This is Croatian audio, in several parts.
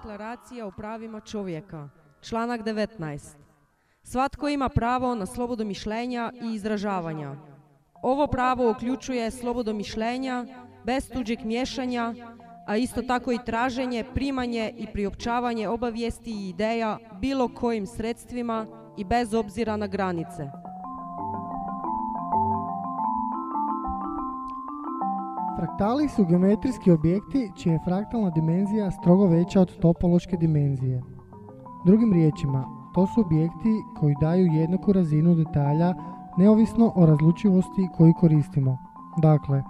Deklaracija o pravima čovjeka. Članak 19. Svatko ima pravo na slobodu mišljenja i izražavanja. Ovo pravo uključuje slobodu mišljenja bez tuđeg miješanja, a isto tako i traženje, primanje i priopćavanje obavijesti i ideja bilo kojim sredstvima i bez obzira na granice. Fraktali su geometrijski objekti čija je fraktalna dimenzija strogo veća od topološke dimenzije. Drugim riječima, to su objekti koji daju jednaku razinu detalja neovisno o razlučivosti koju koristimo. Dakle,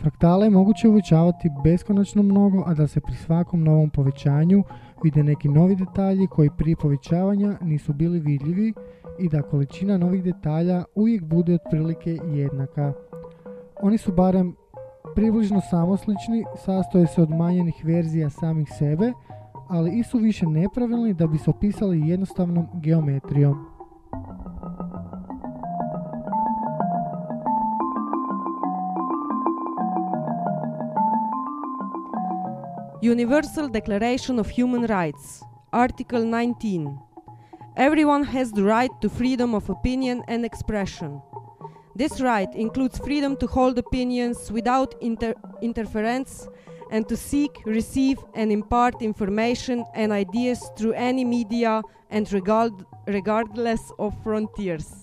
fraktale je moguće uvećavati beskonačno mnogo, a da se pri svakom novom povećanju vide neki novi detalji koji prije povećavanja nisu bili vidljivi i da količina novih detalja uvijek bude otprilike jednaka. Oni su barem približno samoslični, sastoje se od manjenih verzija samih sebe, ali i su više nepravilni da bi se opisali jednostavnom geometrijom. Universal Declaration of Human Rights, Article 19. Everyone has the right to freedom of opinion and expression. This right includes freedom to hold opinions without inter- interference and to seek, receive, and impart information and ideas through any media and regard- regardless of frontiers.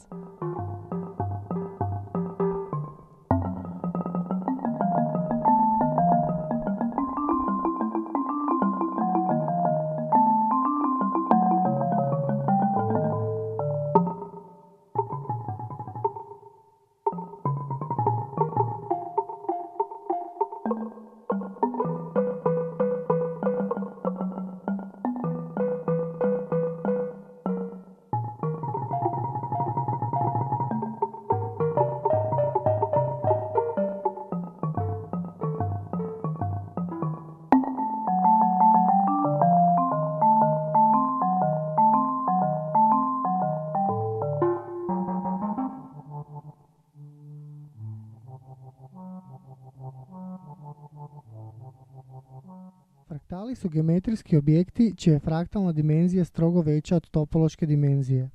Fraktali su geometrijski objekti čija je fraktalna dimenzija strogo veća od topološke dimenzije.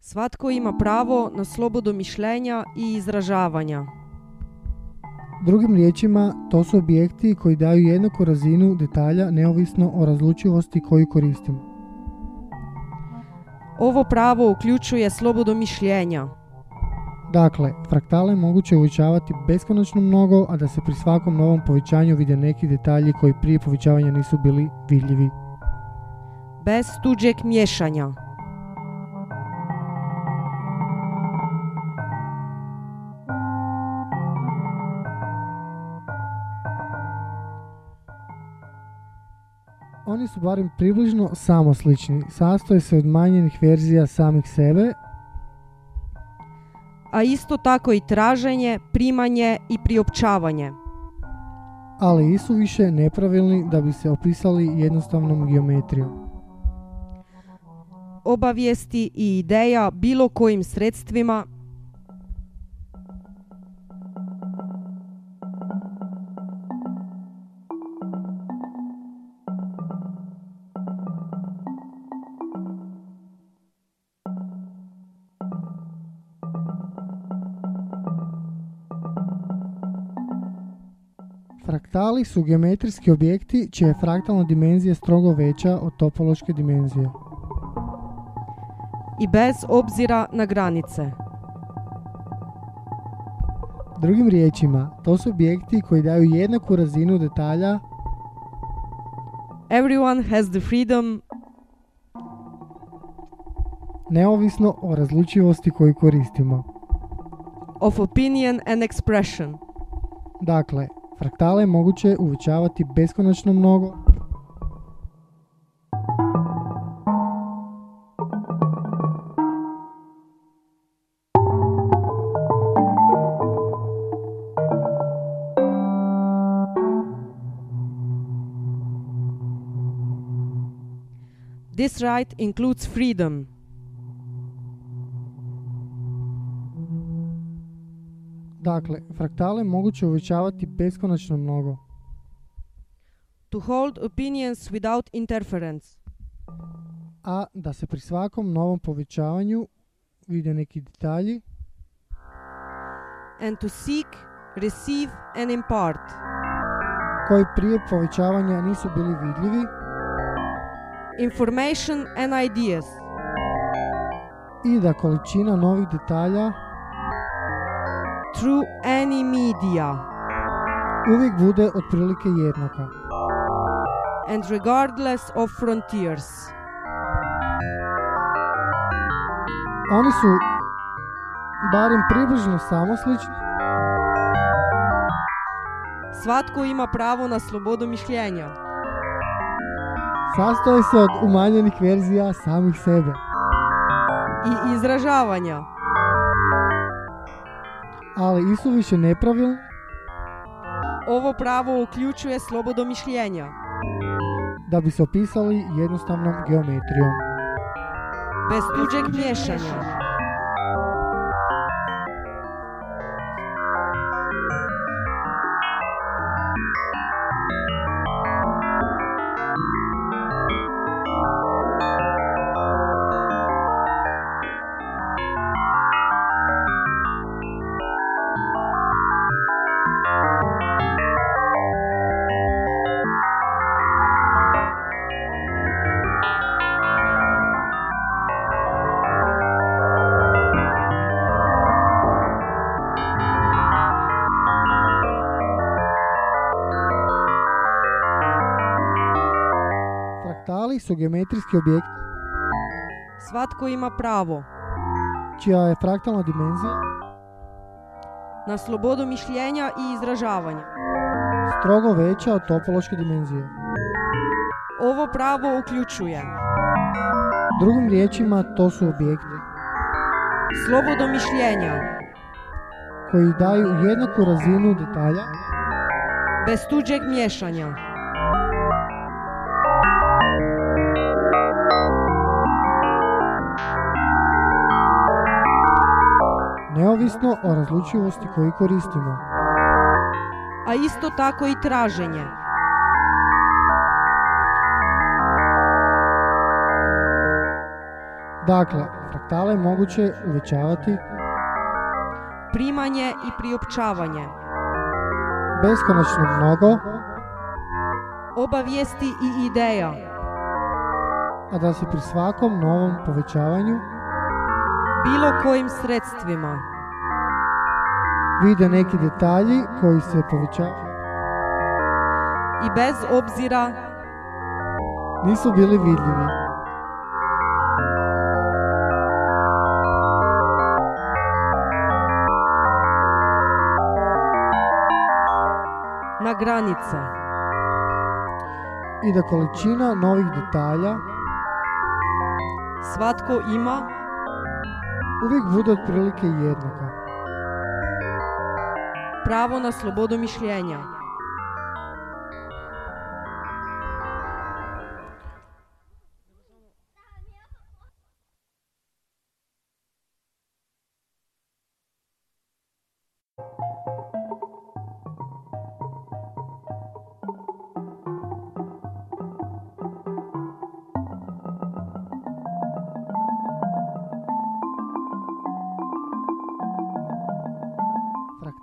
Svatko ima pravo na slobodu mišljenja i izražavanja. Drugim riječima, to su objekti koji daju jednaku razinu detalja neovisno o razlučivosti koju koristimo. Ovo pravo uključuje slobodu mišljenja. Dakle, fraktale je moguće uvećavati beskonačno mnogo, a da se pri svakom novom povećanju vide neki detalji koji prije povećavanja nisu bili vidljivi. bez tuđeg miješanja. Oni su barem približno samoslični, sastoje se od manjenih verzija samih sebe, a isto tako i traženje, primanje i priopćavanje. ali i su više nepravilni da bi se opisali jednostavnom geometrijom. Obavijesti i ideja bilo kojim sredstvima Su geometrijski objekti čija je fraktalna dimenzija strogo veća od topološke dimenzije. i bez obzira na granice. Drugim riječima, to su objekti koji daju jednaku razinu detalja Everyone has the freedom neovisno o razlučivosti koju koristimo. of opinion and expression. Dakle, fraktale je moguće uvećavati beskonačno mnogo, This right includes freedom Dakle, fraktale moguće uvećavati beskonačno mnogo. to hold opinions without interference, a da se pri svakom novom povećavanju vide neki detalji. And to seek, receive, and impart, koji prije povećavanja nisu bili vidljivi. Information and ideas, i da količina novih detalja through any media, uvijek bude otprilike jednaka. and regardless of frontiers. Oni su barem približno samoslični Svatko ima pravo na slobodu mišljenja sastoje se od umanjenih verzija samih sebe. i izražavanja, Ali isu više nepravilni ovo pravo uključuje slobodu mišljenja, da bi se opisali jednostavnom geometrijom. bez tuđeg miješanja. Fraktali su geometrijski objekti? Svatko ima pravo. Čija je fraktalna dimenzija? Na slobodu mišljenja i izražavanja. strogo veća od topološke dimenzije. Ovo pravo uključuje. Drugim riječima, to su objekti. Slobodu mišljenja, koji daju jednaku razinu detalja. Bez tuđeg miješanja, neovisno o razlučivosti koju koristimo. a isto tako i traženje. Dakle, fraktale je moguće uvećavati primanje i priopćavanje, beskonačno mnogo, obavijesti i ideja, a da se pri svakom novom povećavanju bilo kojim sredstvima, vide neki detalji koji se povećavaju. I bez obzira nisu bili vidljivi. na granice, I da količina novih detalja svatko ima uvijek bude otprilike jednaka. pravo na slobodu mišljenja.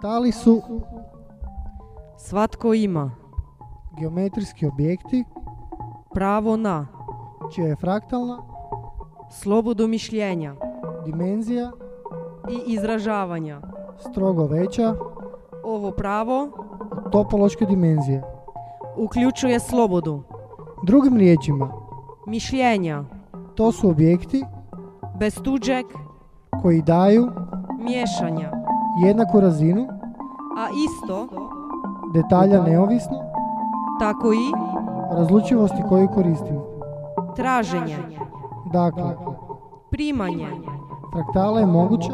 Fraktali su Svatko ima. geometrijski objekti pravo na. čija je fraktalna slobodu mišljenja. dimenzija i izražavanja. strogo veća Ovo pravo od topološke dimenzije. uključuje slobodu. Drugim riječima, mišljenja. to su objekti bez tuđeg koji daju miješanja, jednaku razinu. A isto. Detalja neovisno. Tako i razlučivosti koju koristimo. traženje, Dakle, primanje. Fraktale je moguće.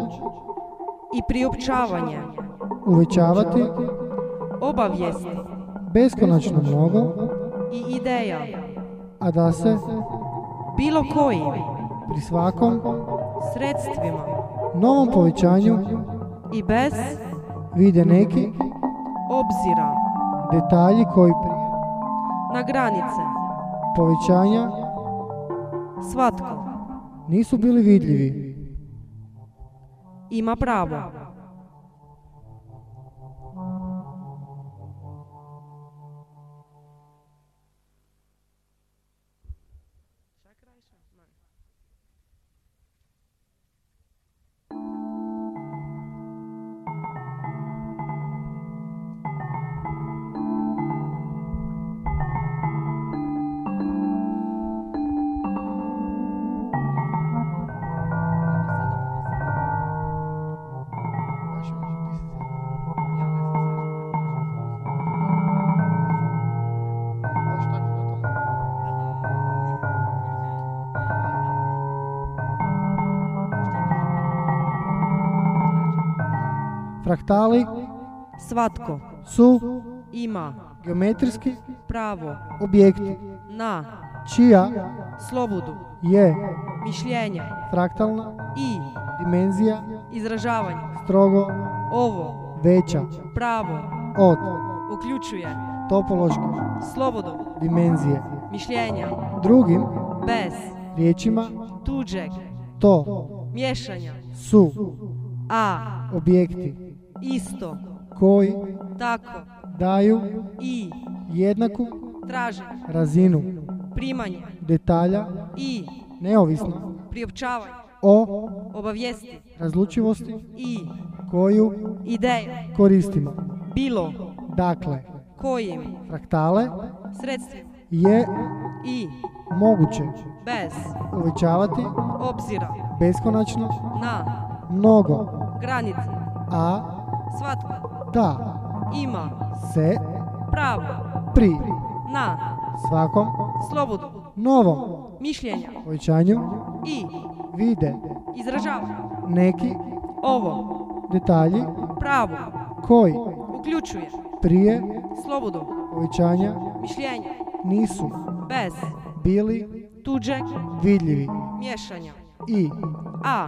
I priopćavanje, uvećavati. Obavijesti beskonačno mnogo, i ideja, a da se bilo kojim pri svakom sredstvima. novom povećanju i bez vide neki obzira detalji koji prije na granice, povećanja svatko nisu bili vidljivi. ima pravo. Fraktali Svatko su ima geometrijski pravo objekti na čija slobodu je mišljenja fraktalna i dimenzija izražavanja. strogo Ovo veća pravo od uključuje topološke slobodu dimenzije. mišljenja Drugim bez riječima tuđeg to miješanja, su a objekti isto. Koji tako. daju i. jednaku traženje, razinu primanje. detalja i. neovisno priopćavanje, o obavijesti. razlučivosti i. koju ideje. koristimo. bilo. Dakle, kojim. fraktale sredstvima. je i. moguće bez. uvećavati obzira. beskonačno na. mnogo, granice. A svatko? Da. Ima. Se. Pravo. Pri. Na. Svakom. Slobodu. Novom. Mišljenja. Povećanju i. Vide. Izražavanja. neki. Ovo. Detalji. Pravo. Koji. Uključuje prije. Slobodu. Povećanja mišljenja. Nisu. Bez. Bili. Tuđeg vidljivi. Miješanja, i. A.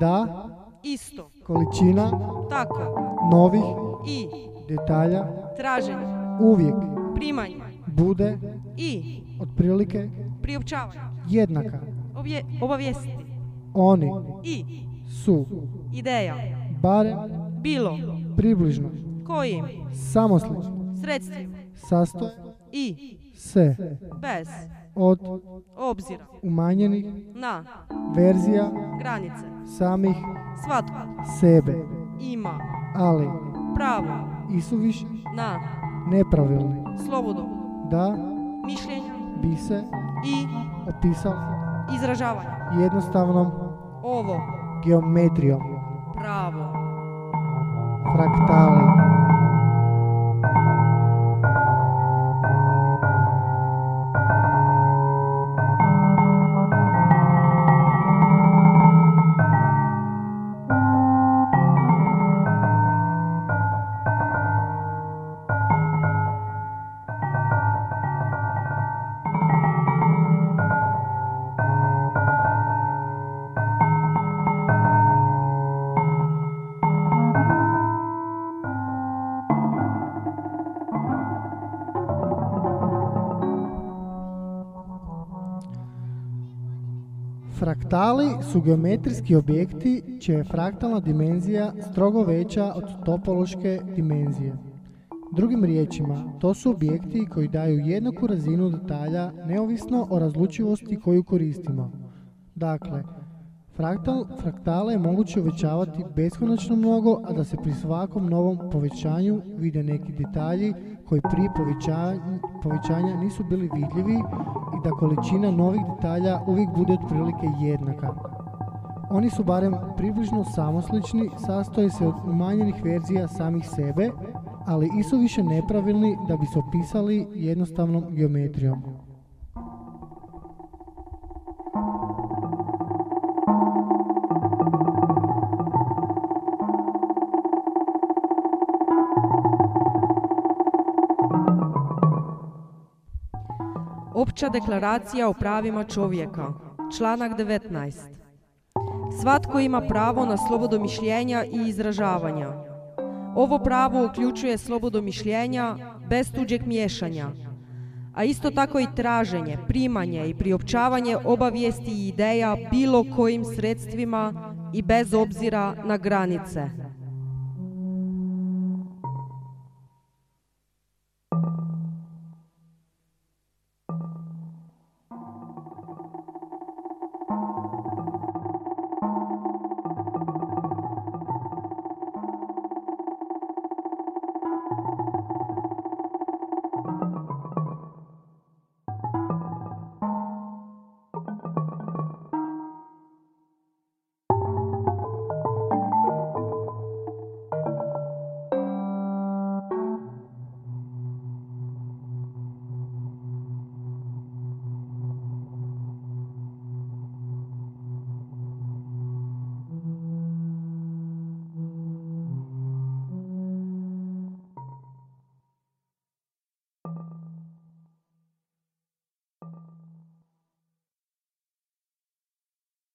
Da. Isto. Količina. Tako novih i detalja traženje, uvijek primanje bude i otprilike priopćavanje, jednaka. obje, obavijesti. Oni i su ideja. barem bilo. približno kojim samoslični sredstvima. sastoje i se bez od obzira umanjenih na verzija granice. samih svatko. sebe, ima ali pravo i su više na nepravilni slobodu da mišljenja bi se i opisali izražavanja. jednostavnom Ovo geometrijom, pravo fraktali. Fraktali su geometrijski objekti čija je fraktalna dimenzija strogo veća od topološke dimenzije. Drugim riječima, to su objekti koji daju jednaku razinu detalja neovisno o razlučivosti koju koristimo. Dakle, fraktal, fraktale je moguće uvećavati beskonačno mnogo, a da se pri svakom novom povećanju vide neki detalji koji prije povećanja, povećanja nisu bili vidljivi i da količina novih detalja uvijek bude otprilike jednaka. Oni su barem približno samoslični, sastoje se od umanjenih verzija samih sebe, ali i su više nepravilni da bi se opisali jednostavnom geometrijom. Opća deklaracija o pravima čovjeka, članak 19. Svatko ima pravo na slobodu mišljenja i izražavanja. Ovo pravo uključuje slobodu mišljenja bez tuđeg miješanja, a isto tako i traženje, primanje i priopćavanje obavijesti i ideja bilo kojim sredstvima i bez obzira na granice.